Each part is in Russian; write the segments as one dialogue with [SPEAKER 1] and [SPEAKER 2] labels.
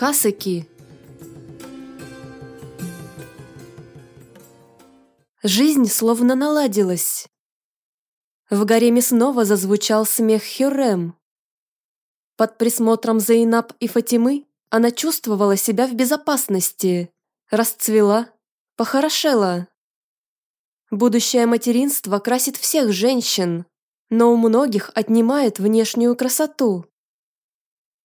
[SPEAKER 1] Хасыки. Жизнь словно наладилась. В гареме снова зазвучал смех Хюррем. Под присмотром Зейнаб и Фатимы она чувствовала себя в безопасности, расцвела, похорошела. Будущее материнство красит всех женщин, но у многих отнимает внешнюю красоту.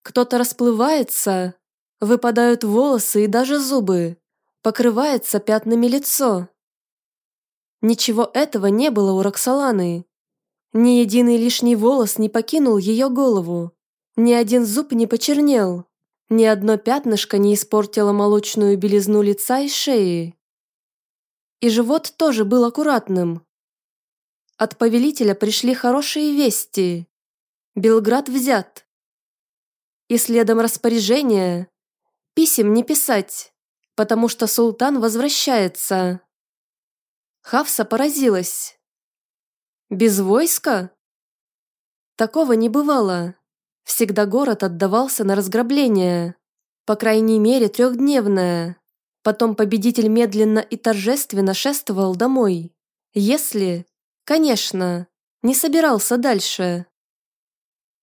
[SPEAKER 1] Кто-то расплывается, выпадают волосы и даже зубы, покрывается пятнами лицо. Ничего этого не было у Роксоланы. Ни единый лишний волос не покинул ее голову, ни один зуб не почернел, ни одно пятнышко не испортило молочную белизну лица и шеи. И живот тоже был аккуратным. От повелителя пришли хорошие вести. Белград взят и следом распоряжение писем не писать, потому что султан возвращается. Хавса поразилась. Без войска? Такого не бывало. Всегда город отдавался на разграбление. По крайней мере, трехдневное. Потом победитель медленно и торжественно шествовал домой. Если, конечно, не собирался дальше.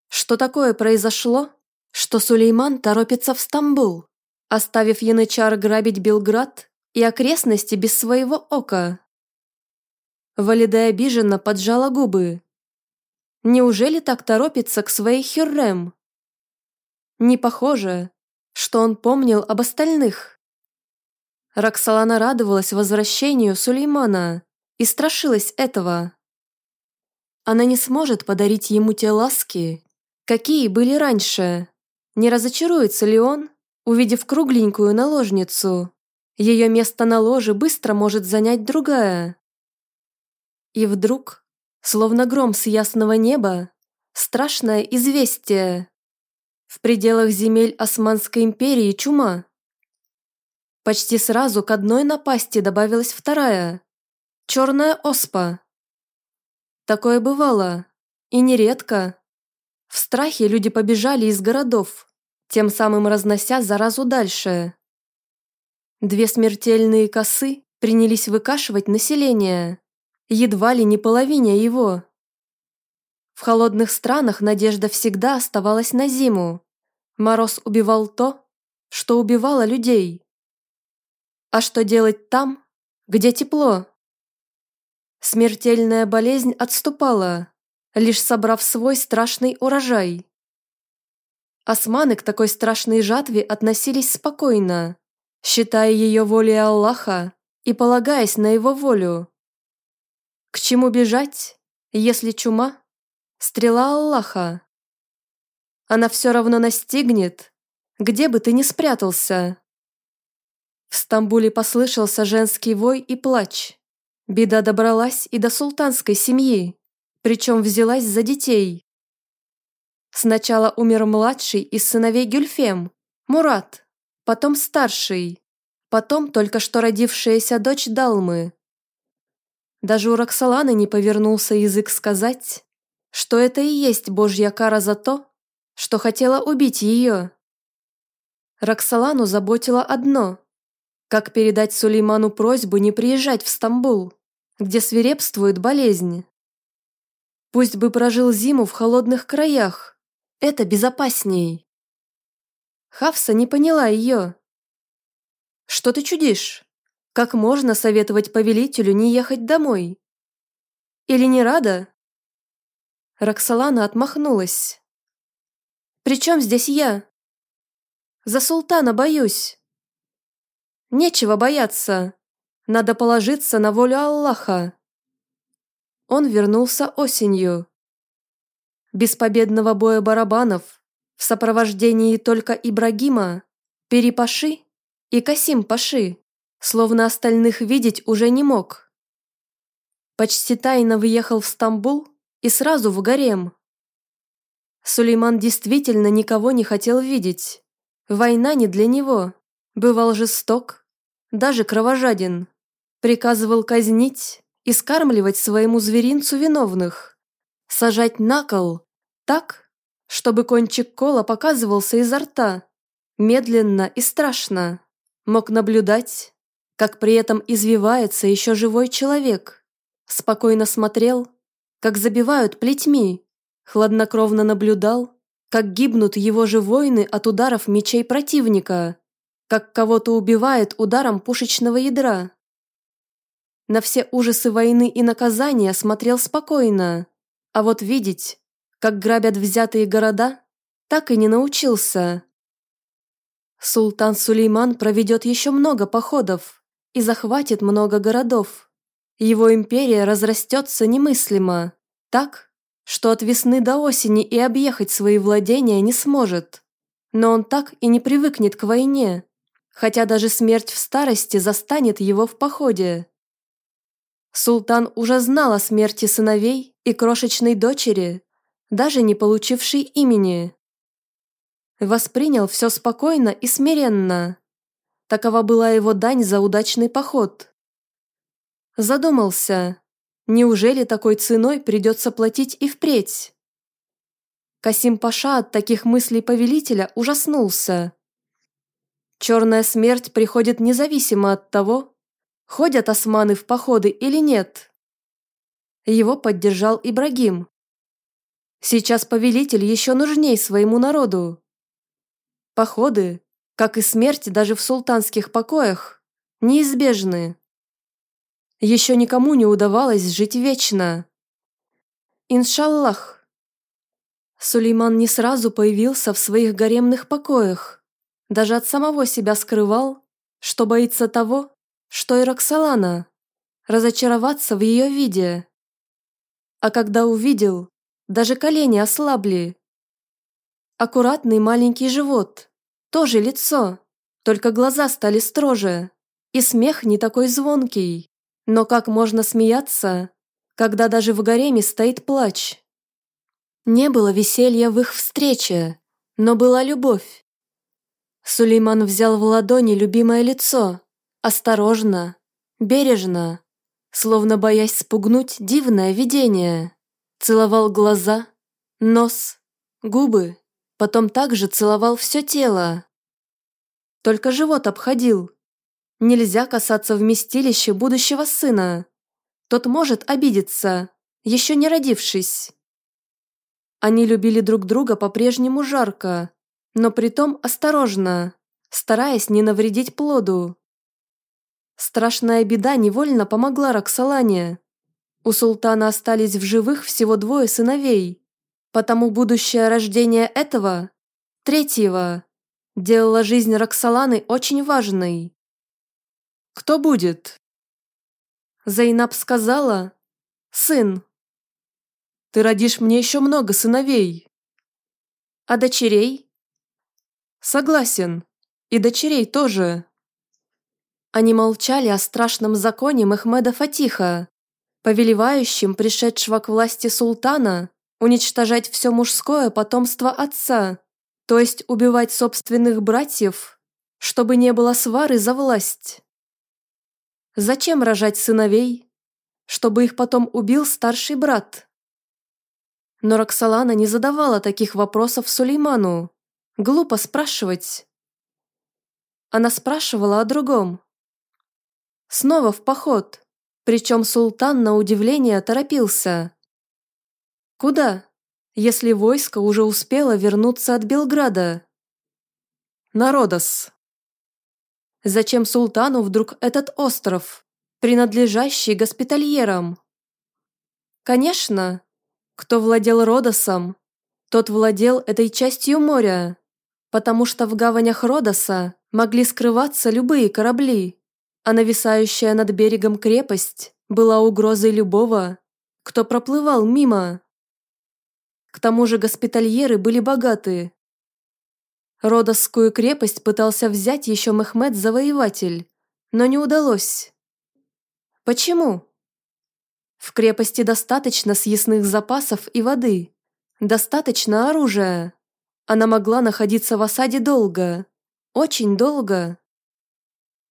[SPEAKER 1] Что такое произошло? что Сулейман торопится в Стамбул, оставив янычар грабить Белград и окрестности без своего ока. Валиде обиженно поджала губы. Неужели так торопится к своей Хюррем? Не похоже, что он помнил об остальных. Роксолана радовалась возвращению Сулеймана и страшилась этого. Она не сможет подарить ему те ласки, какие были раньше. Не разочаруется ли он, увидев кругленькую наложницу? Ее место на ложе быстро может занять другая. И вдруг, словно гром с ясного неба, страшное известие. В пределах земель Османской империи чума. Почти сразу к одной напасти добавилась вторая. Черная оспа. Такое бывало. И нередко. В страхе люди побежали из городов, тем самым разнося заразу дальше. Две смертельные косы принялись выкашивать население, едва ли не половине его. В холодных странах надежда всегда оставалась на зиму. Мороз убивал то, что убивало людей. А что делать там, где тепло? Смертельная болезнь отступала, лишь собрав свой страшный урожай. Османы к такой страшной жатве относились спокойно, считая ее волей Аллаха и полагаясь на его волю. К чему бежать, если чума – стрела Аллаха? Она все равно настигнет, где бы ты ни спрятался. В Стамбуле послышался женский вой и плач. Беда добралась и до султанской семьи причем взялась за детей. Сначала умер младший из сыновей Гюльфем, Мурат, потом старший, потом только что родившаяся дочь Далмы. Даже у Роксоланы не повернулся язык сказать, что это и есть божья кара за то, что хотела убить ее. Роксолану заботило одно – как передать Сулейману просьбу не приезжать в Стамбул, где свирепствует болезнь. Пусть бы прожил зиму в холодных краях. Это безопасней. Хавса не поняла ее. Что ты чудишь? Как можно советовать повелителю не ехать домой? Или не рада? Роксолана отмахнулась. «При чем здесь я? За султана боюсь». «Нечего бояться. Надо положиться на волю Аллаха он вернулся осенью. Без победного боя барабанов, в сопровождении только Ибрагима, Перепаши и Касим-Паши, словно остальных видеть уже не мог. Почти тайно въехал в Стамбул и сразу в гарем. Сулейман действительно никого не хотел видеть. Война не для него. Бывал жесток, даже кровожаден. Приказывал казнить, и скармливать своему зверинцу виновных, сажать на кол так, чтобы кончик кола показывался изо рта, медленно и страшно. Мог наблюдать, как при этом извивается еще живой человек. Спокойно смотрел, как забивают плетьми. Хладнокровно наблюдал, как гибнут его же воины от ударов мечей противника, как кого-то убивает ударом пушечного ядра. На все ужасы войны и наказания смотрел спокойно, а вот видеть, как грабят взятые города, так и не научился. Султан Сулейман проведет еще много походов и захватит много городов. Его империя разрастется немыслимо, так, что от весны до осени и объехать свои владения не сможет. Но он так и не привыкнет к войне, хотя даже смерть в старости застанет его в походе. Султан уже знал о смерти сыновей и крошечной дочери, даже не получившей имени. Воспринял все спокойно и смиренно. Такова была его дань за удачный поход. Задумался, неужели такой ценой придется платить и впредь? Касим Паша от таких мыслей повелителя ужаснулся. Черная смерть приходит независимо от того, ходят османы в походы или нет. Его поддержал Ибрагим. Сейчас повелитель еще нужней своему народу. Походы, как и смерть даже в султанских покоях, неизбежны. Еще никому не удавалось жить вечно. Иншаллах. Сулейман не сразу появился в своих гаремных покоях. Даже от самого себя скрывал, что боится того, что и Роксолана, разочароваться в ее виде. А когда увидел, даже колени ослабли. Аккуратный маленький живот, тоже лицо, только глаза стали строже, и смех не такой звонкий. Но как можно смеяться, когда даже в гареме стоит плач? Не было веселья в их встрече, но была любовь. Сулейман взял в ладони любимое лицо, осторожно, бережно, словно боясь спугнуть дивное видение. Целовал глаза, нос, губы, потом также целовал все тело. Только живот обходил. Нельзя касаться вместилища будущего сына. Тот может обидеться, еще не родившись. Они любили друг друга по-прежнему жарко, но притом осторожно, стараясь не навредить плоду. Страшная беда невольно помогла Роксолане. У султана остались в живых всего двое сыновей, потому будущее рождение этого, третьего, делало жизнь Роксоланы очень важной. «Кто будет?» Зайнаб сказала, «Сын». «Ты родишь мне еще много сыновей». «А дочерей?» «Согласен, и дочерей тоже». Они молчали о страшном законе Мехмеда Фатиха, повелевающим пришедшего к власти султана уничтожать все мужское потомство отца, то есть убивать собственных братьев, чтобы не было свары за власть. Зачем рожать сыновей? Чтобы их потом убил старший брат. Но Роксолана не задавала таких вопросов Сулейману. Глупо спрашивать. Она спрашивала о другом. Снова в поход. Причем султан на удивление торопился. Куда, если войско уже успело вернуться от Белграда? Народос. Зачем султану вдруг этот остров, принадлежащий госпитальерам? Конечно, кто владел Родосом, тот владел этой частью моря, потому что в гаванях Родоса могли скрываться любые корабли а нависающая над берегом крепость была угрозой любого, кто проплывал мимо. К тому же госпитальеры были богаты. Родосскую крепость пытался взять еще Мехмед-завоеватель, но не удалось. Почему? В крепости достаточно съестных запасов и воды, достаточно оружия. Она могла находиться в осаде долго, очень долго.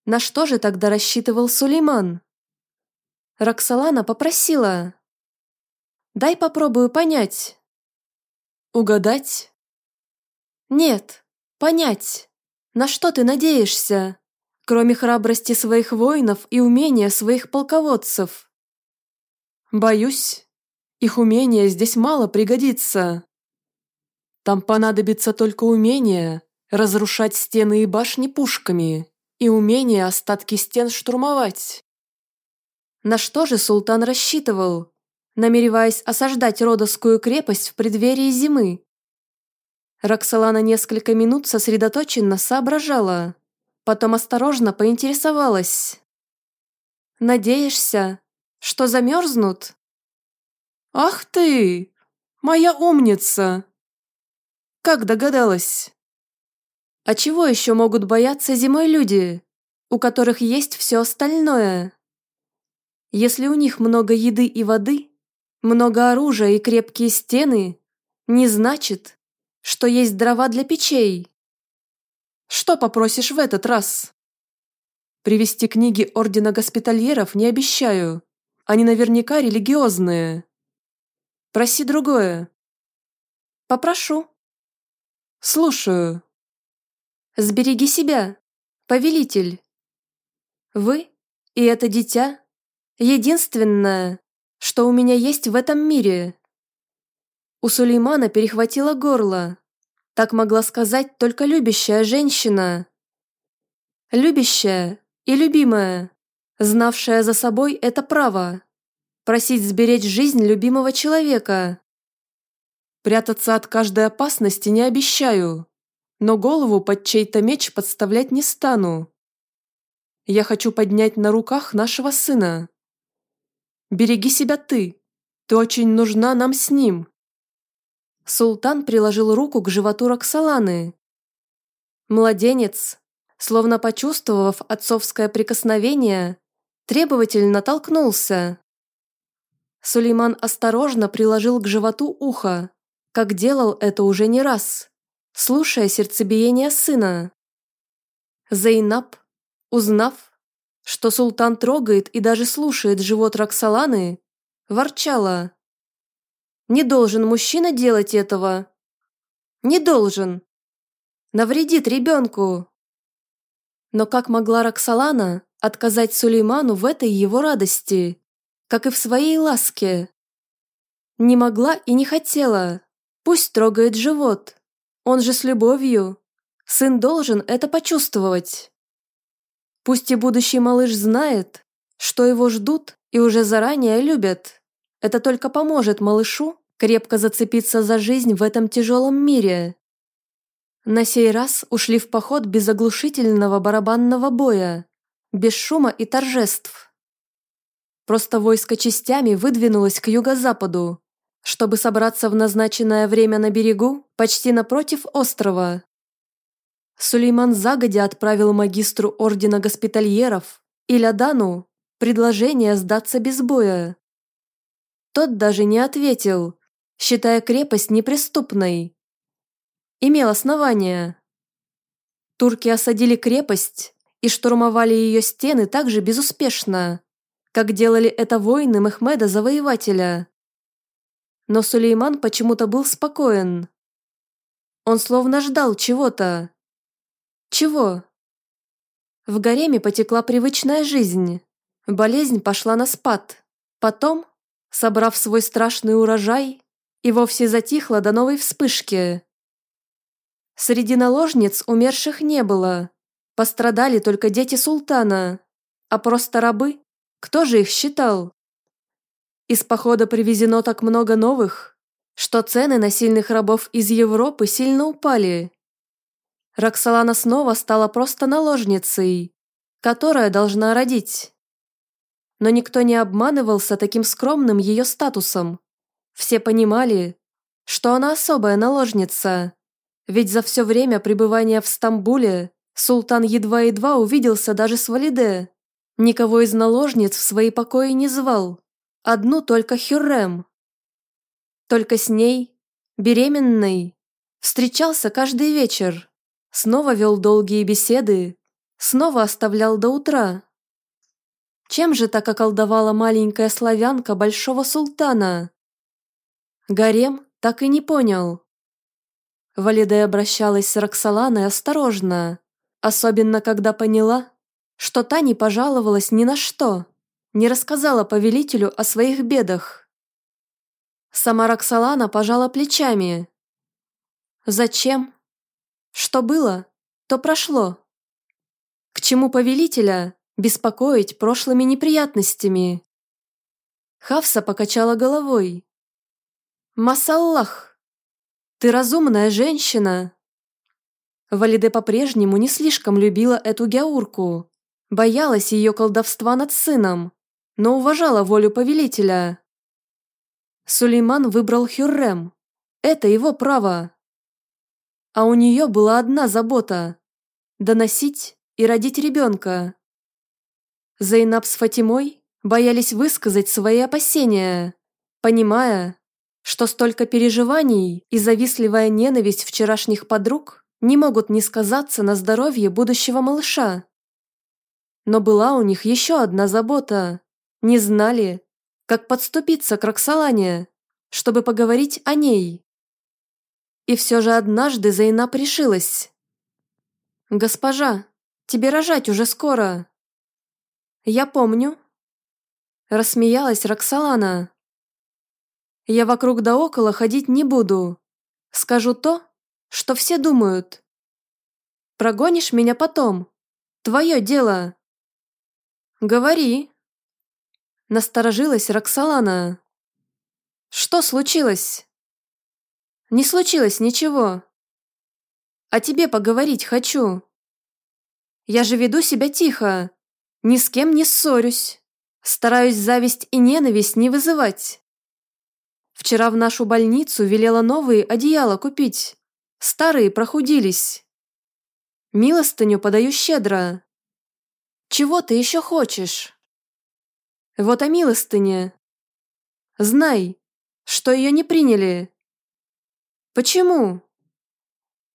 [SPEAKER 1] На что же тогда рассчитывал Сулейман? Роксолана попросила. «Дай попробую понять». «Угадать?» «Нет, понять. На что ты надеешься? Кроме храбрости своих воинов и умения своих полководцев.
[SPEAKER 2] Боюсь, их умения здесь мало пригодится. Там понадобится только умение разрушать стены и башни пушками и умение остатки стен штурмовать.
[SPEAKER 1] На что же султан рассчитывал, намереваясь осаждать Родосскую крепость в преддверии зимы? Роксолана несколько минут сосредоточенно соображала, потом осторожно поинтересовалась. «Надеешься, что замерзнут?»
[SPEAKER 2] «Ах ты! Моя умница!» «Как догадалась?»
[SPEAKER 1] «А чего еще могут бояться зимой люди, у которых есть все остальное?» Если у них много еды и воды, много оружия и крепкие стены, не значит, что есть дрова для печей.
[SPEAKER 2] Что попросишь в этот раз? Привести книги Ордена Госпитальеров не обещаю. Они наверняка религиозные. Проси другое.
[SPEAKER 1] Попрошу.
[SPEAKER 2] Слушаю.
[SPEAKER 1] Сбереги себя, повелитель. Вы и это дитя — единственное, что у меня есть в этом мире. У Сулеймана перехватило горло. Так могла сказать только любящая женщина. Любящая и любимая, знавшая за собой это право. Просить сберечь жизнь любимого человека.
[SPEAKER 2] Прятаться от каждой опасности не обещаю, но голову под чей-то меч подставлять не стану. Я хочу поднять на руках нашего сына. Береги себя ты, ты очень нужна нам с ним.
[SPEAKER 1] Султан приложил руку к животу Роксоланы. Младенец, словно почувствовав отцовское прикосновение, требовательно толкнулся. Сулейман осторожно приложил к животу ухо, как делал это уже не раз, слушая сердцебиение сына. Зейнаб, узнав, что султан трогает и даже слушает живот Роксоланы, ворчала. Не должен мужчина делать этого. Не должен. Навредит ребенку. Но как могла Роксолана отказать Сулейману в этой его радости, как и в своей ласке? Не могла и не хотела. Пусть трогает живот. Он же с любовью. Сын должен это почувствовать. Пусть и будущий малыш знает, что его ждут и уже заранее любят. Это только поможет малышу крепко зацепиться за жизнь в этом тяжелом мире. На сей раз ушли в поход без оглушительного барабанного боя, без шума и торжеств. Просто войско частями выдвинулось к юго-западу, чтобы собраться в назначенное время на берегу, почти напротив острова. Сулейман загодя отправил магистру Ордена Госпитальеров Илядану предложение сдаться без боя. Тот даже не ответил, считая крепость неприступной. Имел основания. Турки осадили крепость и штурмовали ее стены так же безуспешно, как делали это воины Мехмеда Завоевателя. Но Сулейман почему-то был спокоен. Он словно ждал чего-то. Чего? В гареме потекла привычная жизнь. Болезнь пошла на спад. Потом, собрав свой страшный урожай, и вовсе затихла до новой вспышки. Среди наложниц умерших не было. Пострадали только дети султана, а просто рабы. Кто же их считал? Из похода привезено так много новых, что цены на сильных рабов из Европы сильно упали. Роксолана снова стала просто наложницей, которая должна родить. Но никто не обманывался таким скромным ее статусом. Все понимали, что она особая наложница, ведь за все время пребывания в Стамбуле султан едва-едва увиделся даже с Валиде. Никого из наложниц в свои покои не звал, одну только Хюррем. Только с ней, беременной, встречался каждый вечер, снова вел долгие беседы, снова оставлял до утра. Чем же так околдовала маленькая славянка большого султана? Гарем так и не понял. Валиде обращалась с Роксоланой осторожно, Особенно, когда поняла, что та не пожаловалась ни на что, не рассказала повелителю о своих бедах. Сама Роксолана пожала плечами. Зачем? Что было, то прошло. К чему повелителя беспокоить прошлыми неприятностями? Хавса покачала головой. «Масаллах! Ты разумная женщина!» Валиде по-прежнему не слишком любила эту гяурку, боялась ее колдовства над сыном, но уважала волю повелителя. Сулейман выбрал Хюррем. Это его право. А у нее была одна забота – доносить и родить ребенка. Зайнаб с Фатимой боялись высказать свои опасения, понимая, что столько переживаний и завистливая ненависть вчерашних подруг не могут не сказаться на здоровье будущего малыша. Но была у них еще одна забота. Не знали, как подступиться к Роксолане, чтобы поговорить о ней. И все же однажды Зайнаб решилась. «Госпожа, тебе рожать уже скоро». «Я помню». Рассмеялась Роксолана. «Я вокруг да около ходить не буду. Скажу то, что все думают. Прогонишь меня потом. Твое дело». «Говори». Насторожилась Роксолана. «Что случилось?» Не случилось ничего. О тебе поговорить хочу. Я же веду себя тихо, ни с кем не ссорюсь, стараюсь зависть и ненависть не вызывать. Вчера в нашу больницу велела новые одеяла купить, старые прохудились. Милостыню подаю щедро. Чего ты еще хочешь? Вот о милостыне. Знай, что ее не приняли. Почему?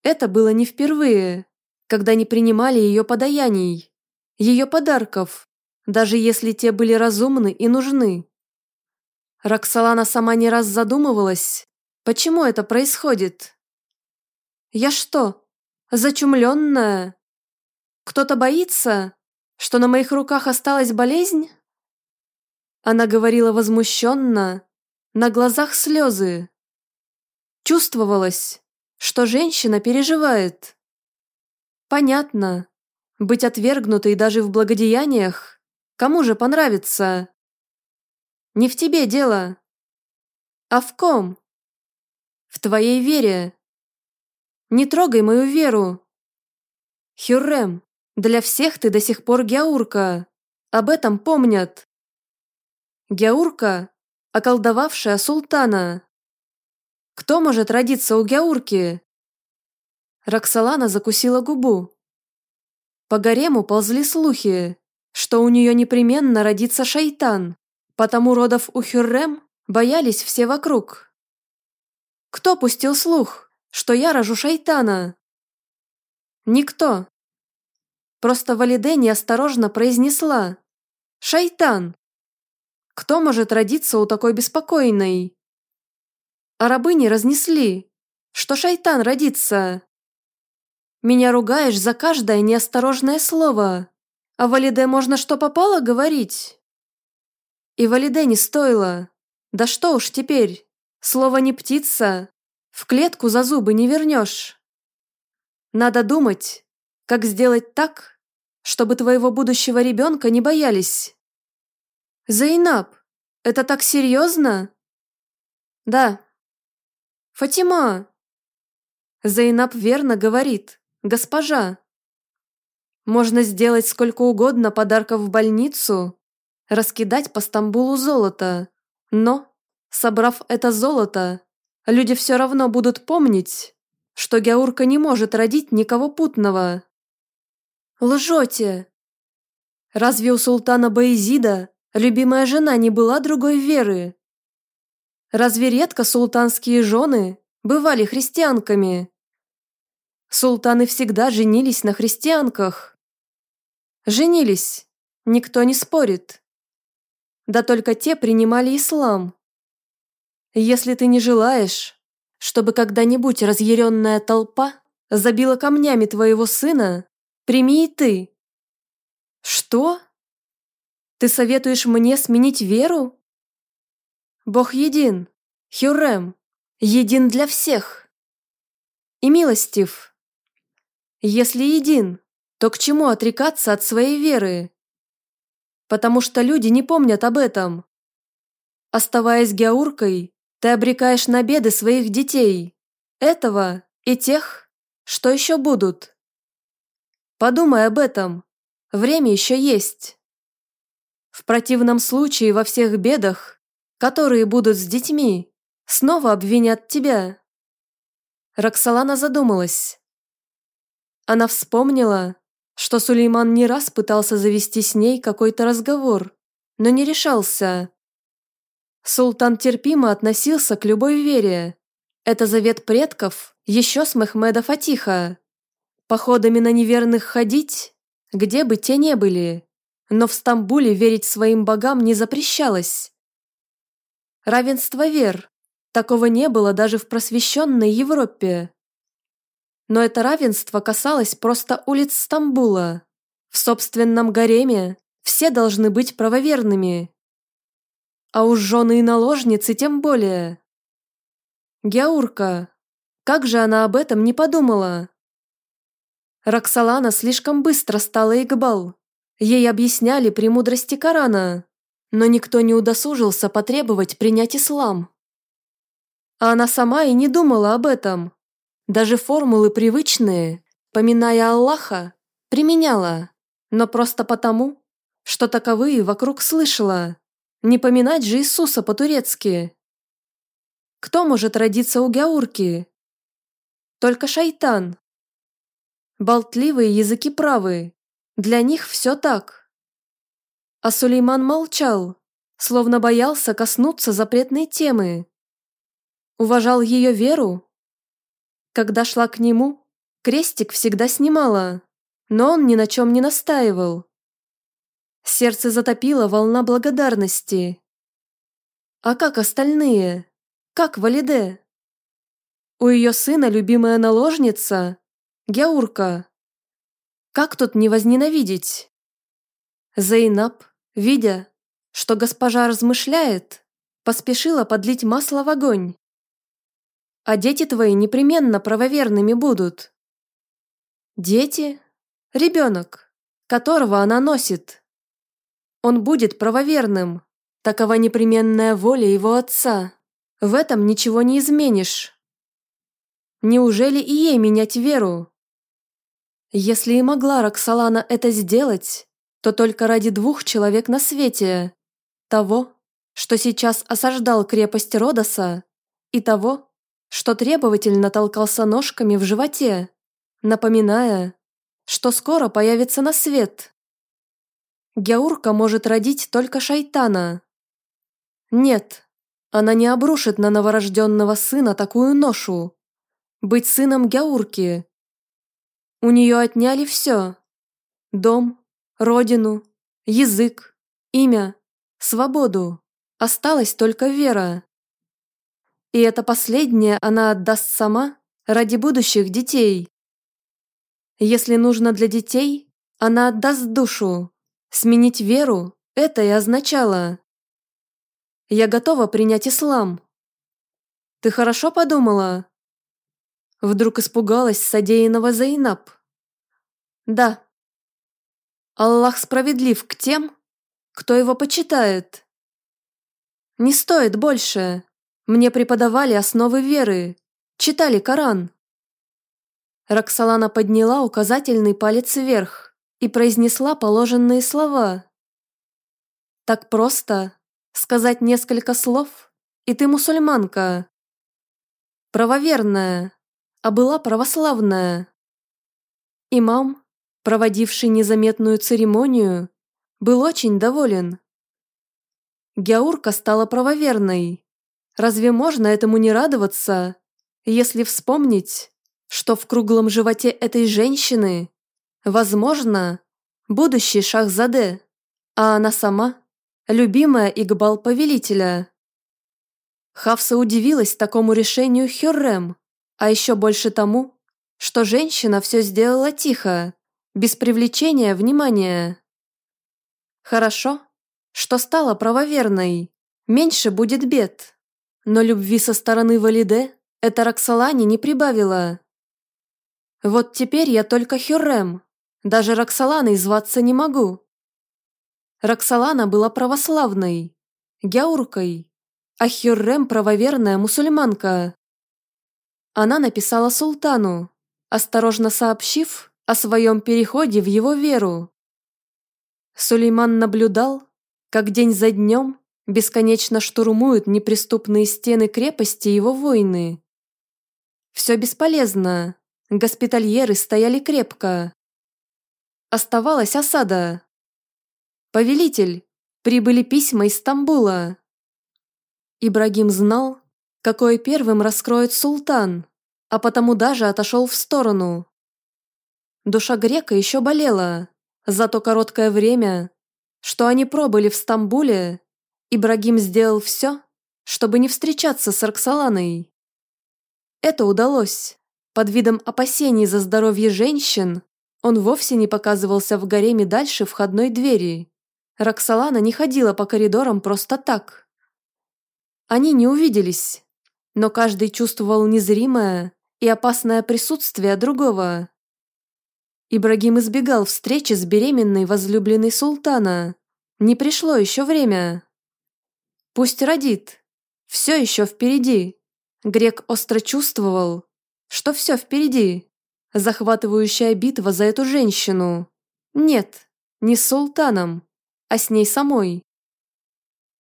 [SPEAKER 1] Это было не впервые, когда не принимали ее подаяний, ее подарков, даже если те были разумны и нужны. Роксолана сама не раз задумывалась, почему это происходит. Я что, зачумленная? Кто-то боится, что на моих руках осталась болезнь? Она говорила возмущенно, на глазах слезы. Чувствовалось, что женщина переживает. Понятно, быть отвергнутой даже в благодеяниях, кому же понравится? Не в тебе дело. А в ком? В твоей вере. Не трогай мою веру. Хюррем, для всех ты до сих пор Геаурка. Об этом помнят. Геаурка, околдовавшая султана. Кто может родиться у Гяурки?» Роксолана закусила губу. По гарему ползли слухи, что у нее непременно родится шайтан, потому родов у Хюррем боялись все вокруг. Кто пустил слух, что я рожу шайтана? Никто. Просто Валиде неосторожно произнесла «Шайтан!» Кто может родиться у такой беспокойной? а рабыни разнесли, что шайтан родится. Меня ругаешь за каждое неосторожное слово, а Валиде можно что попало говорить. И Валиде не стоило. Да что уж теперь, слово не птица, в клетку за зубы не вернешь. Надо думать, как сделать так, чтобы твоего будущего ребенка не боялись. Зайнаб, это так серьезно? Да, «Фатима!» Зайнаб верно говорит, госпожа. Можно сделать сколько угодно подарков в больницу, раскидать по Стамбулу золото, но, собрав это золото, люди все равно будут помнить, что Гяурка не может родить никого путного. Лжете! Разве у султана Баизида любимая жена не была другой веры? Разве редко султанские жены бывали христианками? Султаны всегда женились на христианках. Женились, никто не спорит. Да только те принимали ислам. Если ты не желаешь, чтобы когда-нибудь разъяренная толпа забила камнями твоего сына, прими и ты».
[SPEAKER 2] «Что? Ты советуешь мне сменить веру?»
[SPEAKER 1] «Бог един, Хюррем, един для всех. И милостив. Если един, то к чему отрекаться от своей веры? Потому что люди не помнят об этом. Оставаясь геуркой, ты обрекаешь на беды своих детей, этого и тех, что еще будут. Подумай об этом, время еще есть. В противном случае во всех бедах, которые будут с детьми, снова обвинят тебя. Роксолана задумалась. Она вспомнила, что Сулейман не раз пытался завести с ней какой-то разговор, но не решался. Султан терпимо относился к любой вере. Это завет предков еще с Мехмеда Фатиха. Походами на неверных ходить, где бы те не были. Но в Стамбуле верить своим богам не запрещалось. Равенство вер. Такого не было даже в просвещенной Европе. Но это равенство касалось просто улиц Стамбула. В собственном гареме все должны быть правоверными. А уж жены и наложницы тем более. Геурка. Как же она об этом не подумала? Роксолана слишком быстро стала Игбал. Ей объясняли премудрости Корана, но никто не удосужился потребовать принять ислам. А она сама и не думала об этом. Даже формулы привычные, поминая Аллаха, применяла, но просто потому, что таковые вокруг слышала. Не поминать же Иисуса по-турецки. Кто может родиться у Гяурки? Только шайтан. Болтливые языки правы. Для них все так. А Сулейман молчал, словно боялся коснуться запретной темы. Уважал ее веру, когда шла к нему, крестик всегда снимала, но он ни на чем не настаивал. Сердце затопило волна благодарности. А как остальные? Как Валиде? У ее сына любимая наложница, Геурка. Как тут не возненавидеть? Зейнаб, видя, что госпожа размышляет, поспешила подлить масло в огонь а дети твои непременно правоверными будут. Дети? Ребенок, которого она носит. Он будет правоверным. Такова непременная воля его отца. В этом ничего не изменишь. Неужели и ей менять веру? Если и могла Роксолана это сделать, то только ради двух человек на свете. Того, что сейчас осаждал крепость Родоса, и того, что требовательно толкался ножками в животе, напоминая, что скоро появится на свет. Геурка может родить только шайтана. Нет, она не обрушит на новорожденного сына такую ношу. Быть сыном Геурки. У нее отняли все. Дом, родину, язык, имя, свободу. Осталась только вера. И это последнее она отдаст сама ради будущих детей. Если нужно для детей, она отдаст душу. Сменить веру – это и означало. Я готова принять ислам. Ты хорошо подумала? Вдруг испугалась содеянного Зайнаб. Да. Аллах справедлив к тем, кто его почитает. Не стоит больше. Мне преподавали основы веры, читали Коран. Роксолана подняла указательный палец вверх и произнесла положенные слова. Так просто сказать несколько слов, и ты мусульманка. Правоверная, а была православная. Имам, проводивший незаметную церемонию, был очень доволен. Геурка стала правоверной. Разве можно этому не радоваться, если вспомнить, что в круглом животе этой женщины, возможно, будущий Шахзаде, а она сама – любимая Игбал повелителя? Хавса удивилась такому решению Хюррем, а еще больше тому, что женщина все сделала тихо, без привлечения внимания. Хорошо, что стала правоверной, меньше будет бед. Но любви со стороны Валиде это Роксолане не прибавило. Вот теперь я только Хюррем, даже Роксоланой зваться не могу. Роксолана была православной, гяуркой, а Хюррем правоверная мусульманка. Она написала султану, осторожно сообщив о своем переходе в его веру. Сулейман наблюдал, как день за днем бесконечно штурмуют неприступные стены крепости его воины. Все бесполезно, госпитальеры стояли крепко. Оставалась осада. «Повелитель, прибыли письма из Стамбула». Ибрагим знал, какой первым раскроет султан, а потому даже отошел в сторону. Душа грека еще болела, за то короткое время, что они пробыли в Стамбуле, Ибрагим сделал все, чтобы не встречаться с Арксаланой. Это удалось. Под видом опасений за здоровье женщин он вовсе не показывался в гареме дальше входной двери. Роксолана не ходила по коридорам просто так. Они не увиделись, но каждый чувствовал незримое и опасное присутствие другого. Ибрагим избегал встречи с беременной возлюбленной султана. Не пришло еще время. Пусть родит. Все еще впереди. Грек остро чувствовал, что все впереди. Захватывающая битва за эту женщину. Нет, не с султаном, а с ней самой.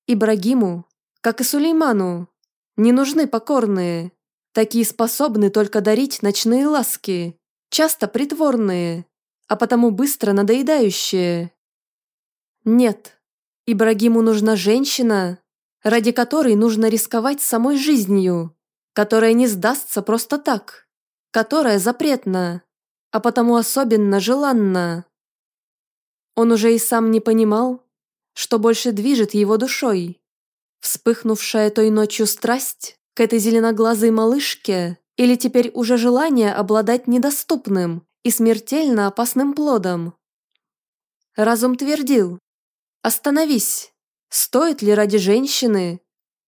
[SPEAKER 1] Ибрагиму, как и Сулейману, не нужны покорные. Такие способны только дарить ночные ласки, часто притворные, а потому быстро надоедающие. Нет, Ибрагиму нужна женщина, ради которой нужно рисковать самой жизнью, которая не сдастся просто так, которая запретна, а потому особенно желанна. Он уже и сам не понимал, что больше движет его душой. Вспыхнувшая той ночью страсть к этой зеленоглазой малышке или теперь уже желание обладать недоступным и смертельно опасным плодом? Разум твердил «Остановись! Стоит ли ради женщины,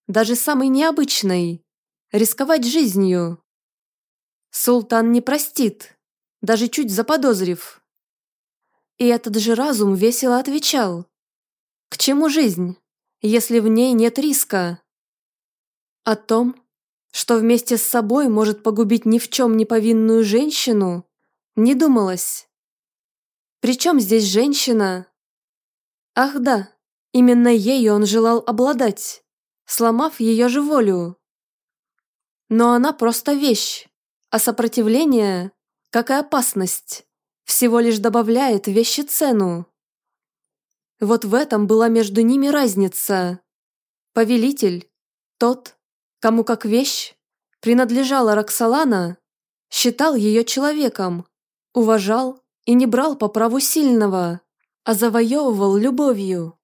[SPEAKER 1] даже самой необычной, рисковать жизнью?» Султан не простит, даже чуть заподозрив. И этот же разум весело отвечал. К чему жизнь? если в ней нет риска. О том, что вместе с собой может погубить ни в чем не повинную женщину, не думалось. Причем здесь женщина? Ах да, именно ею он желал обладать, сломав ее же волю. Но она просто вещь, а сопротивление, как и опасность, всего лишь добавляет вещи цену. Вот в этом была между ними разница. Повелитель, тот, кому как вещь, принадлежала Роксолана, считал ее человеком, уважал и не брал по праву сильного, а завоевывал любовью.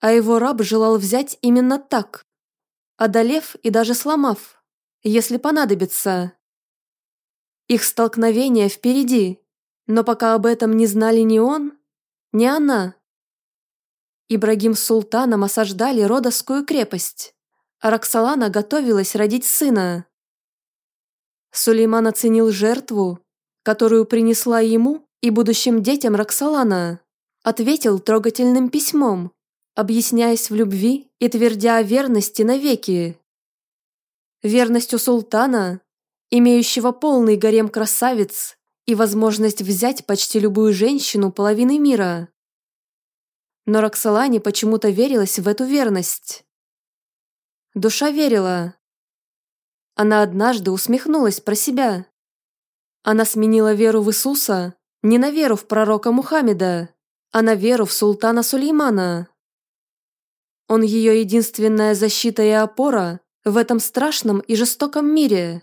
[SPEAKER 1] А его раб желал взять именно так, одолев и даже сломав, если понадобится. Их столкновение впереди, но пока об этом не знали ни он, ни она. Ибрагим с султаном осаждали Родосскую крепость, Роксолана готовилась родить сына. Сулейман оценил жертву, которую принесла ему и будущим детям Роксолана, ответил трогательным письмом, объясняясь в любви и твердя о верности навеки. Верностью султана, имеющего полный гарем красавиц и возможность взять почти любую женщину половины мира. Но Роксолане почему-то верилась в эту верность. Душа верила. Она однажды усмехнулась про себя. Она сменила веру в Иисуса не на веру в пророка Мухаммеда, а на веру в султана Сулеймана. Он ее единственная защита и опора в этом страшном и жестоком мире.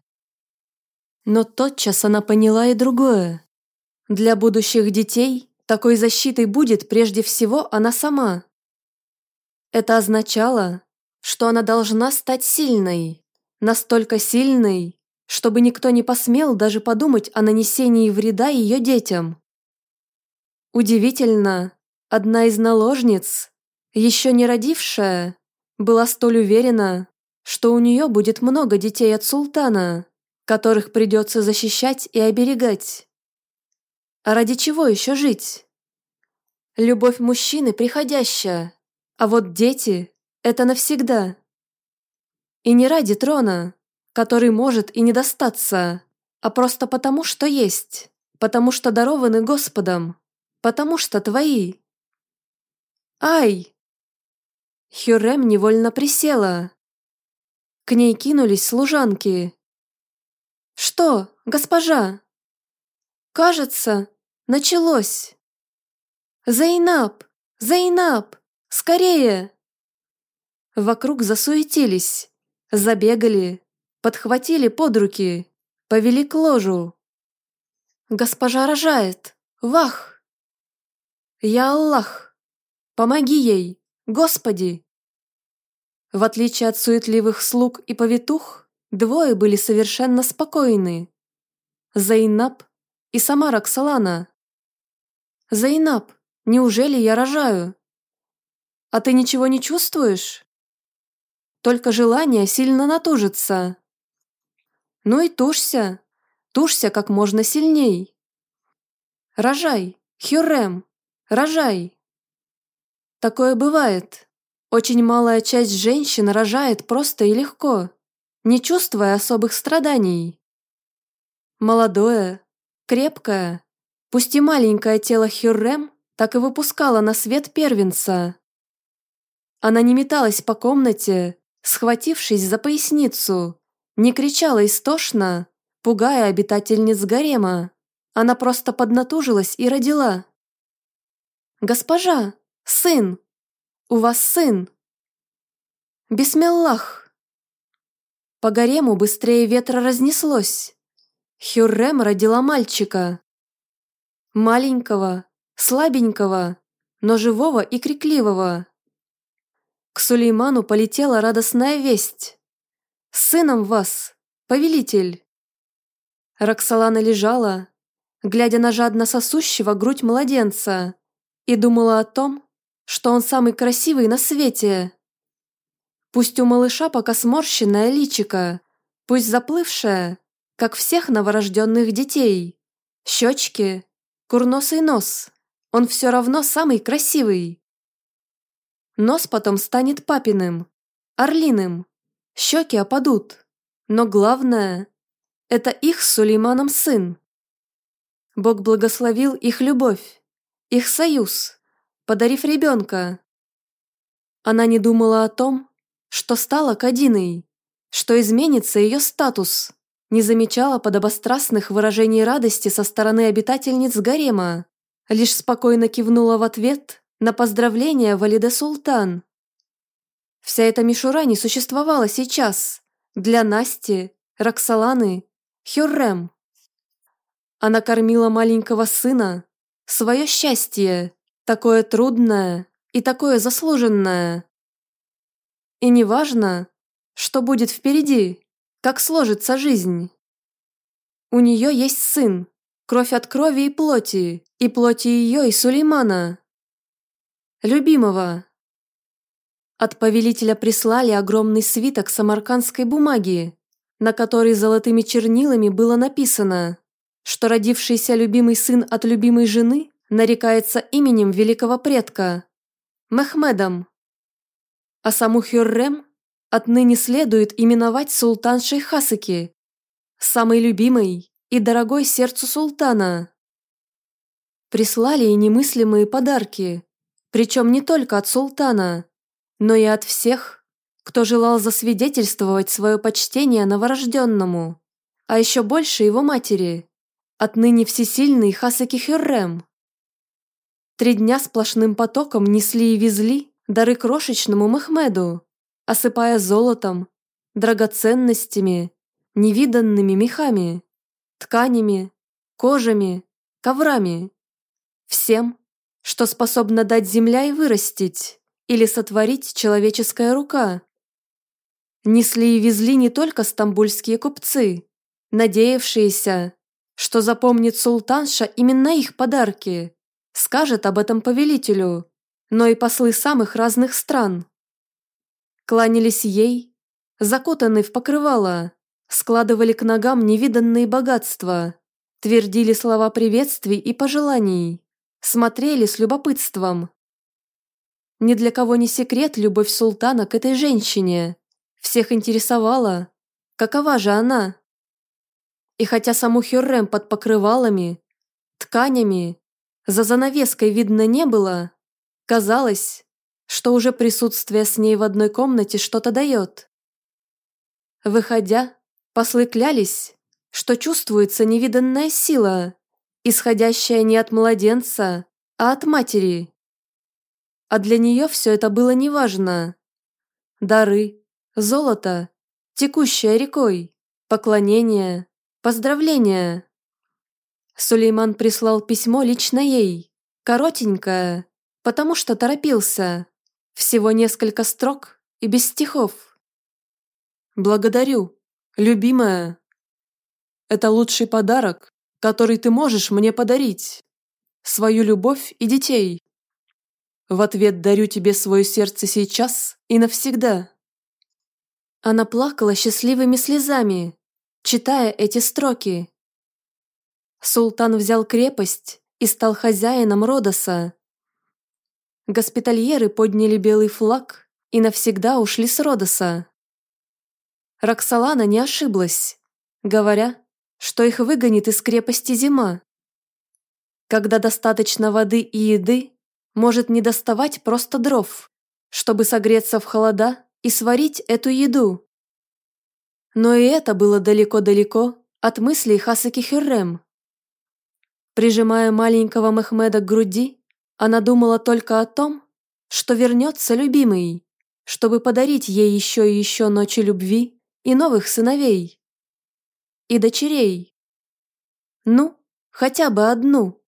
[SPEAKER 1] Но тотчас она поняла и другое. Для будущих детей такой защитой будет прежде всего она сама. Это означало, что она должна стать сильной, настолько сильной, чтобы никто не посмел даже подумать о нанесении вреда ее детям. Удивительно, одна из наложниц, еще не родившая, была столь уверена, что у нее будет много детей от султана, которых придется защищать и оберегать. А ради чего еще жить? Любовь мужчины приходящая, а вот дети – это навсегда. И не ради трона, который может и не достаться, а просто потому, что есть, потому что дарованы Господом, потому что твои. Ай! Хюррем невольно присела. К ней кинулись служанки. «Что, госпожа?» «Кажется, началось!» «Зайнаб! Зайнаб! Скорее!» Вокруг засуетились, забегали, подхватили под руки, повели к ложу. «Госпожа рожает! Вах!» «Йа Аллах! Помоги ей, Господи!» В отличие от суетливых слуг и повитух, двое были совершенно спокойны. Зайнаб и сама Роксолана. «Зайнаб, неужели я рожаю?» «А ты ничего не чувствуешь?» «Только желание сильно натужиться». «Ну и тужься, тужься как можно сильней». «Рожай, Хюррем, рожай!» Такое бывает. Очень малая часть женщин рожает просто и легко, не чувствуя особых страданий. Молодое, крепкое, пусть и маленькое тело Хюррем так и выпускало на свет первенца. Она не металась по комнате, схватившись за поясницу, не кричала истошно, пугая обитательниц гарема. Она просто поднатужилась и родила. «Госпожа! Сын!» У вас сын!» «Бисмиллах!» По гарему быстрее ветра разнеслось. Хюррем родила мальчика. Маленького, слабенького, но живого и крикливого. К Сулейману полетела радостная весть. «С сыном вас, повелитель!» Роксолана лежала, глядя на жадно сосущего грудь младенца, и думала о том, что он самый красивый на свете. Пусть у малыша пока сморщенное личико, пусть заплывшее, как всех новорожденных детей. Щечки, курносый нос, он все равно самый красивый. Нос потом станет папиным, орлиным, щеки опадут. Но главное – это их с Сулейманом сын. Бог благословил их любовь, их союз подарив ребенка. Она не думала о том, что стала Кадиной, что изменится ее статус, не замечала подобострастных выражений радости со стороны обитательниц гарема, лишь спокойно кивнула в ответ на поздравление Валиде Султан. Вся эта мишура не существовала сейчас для Насти, Роксоланы, Хюррем. Она кормила маленького сына, свое счастье, Такое трудное и такое заслуженное. И не важно, что будет впереди, как сложится жизнь. У нее есть сын, кровь от крови и плоти, и плоти ее и Сулеймана. Любимого. От повелителя прислали огромный свиток самаркандской бумаги, на которой золотыми чернилами было написано, что родившийся любимый сын от любимой жены нарекается именем великого предка – Мехмедом. А саму Хюррем отныне следует именовать султаншей Хасыки, самой любимой и дорогой сердцу султана. Прислали и немыслимые подарки, причем не только от султана, но и от всех, кто желал засвидетельствовать свое почтение новорожденному, а еще больше его матери, отныне всесильный Хасаки Хюррем. Три дня сплошным потоком несли и везли дары крошечному Махмеду, осыпая золотом, драгоценностями, невиданными мехами, тканями, кожами, коврами. Всем, что способно дать земля и вырастить, или сотворить человеческая рука. Несли и везли не только стамбульские купцы, надеявшиеся, что запомнит султанша именно их подарки, скажет об этом повелителю, но и послы самых разных стран. Кланялись ей, закутанные в покрывало, складывали к ногам невиданные богатства, твердили слова приветствий и пожеланий, смотрели с любопытством. Ни для кого не секрет любовь султана к этой женщине. Всех интересовала, какова же она. И хотя саму Хюррем под покрывалами, тканями, за занавеской видно не было, казалось, что уже присутствие с ней в одной комнате что-то дает. Выходя, послы клялись, что чувствуется невиданная сила, исходящая не от младенца, а от матери. А для нее все это было неважно. Дары, золото, текущая рекой, поклонение, поздравления. Сулейман прислал письмо лично ей, коротенькое, потому что торопился. Всего несколько строк и без стихов.
[SPEAKER 2] «Благодарю, любимая. Это лучший подарок, который ты можешь мне подарить. Свою любовь и детей. В ответ дарю тебе свое сердце сейчас и навсегда».
[SPEAKER 1] Она плакала счастливыми слезами, читая эти строки. Султан взял крепость и стал хозяином Родоса. Госпитальеры подняли белый флаг и навсегда ушли с Родоса. Роксолана не ошиблась, говоря, что их выгонит из крепости зима. Когда достаточно воды и еды, может не доставать просто дров, чтобы согреться в холода и сварить эту еду. Но и это было далеко-далеко от мыслей Хасаки Хюррем. Прижимая маленького Мехмеда к груди, она думала только о том, что вернется любимый, чтобы подарить ей еще и еще ночи любви и новых сыновей. И дочерей. Ну, хотя бы одну.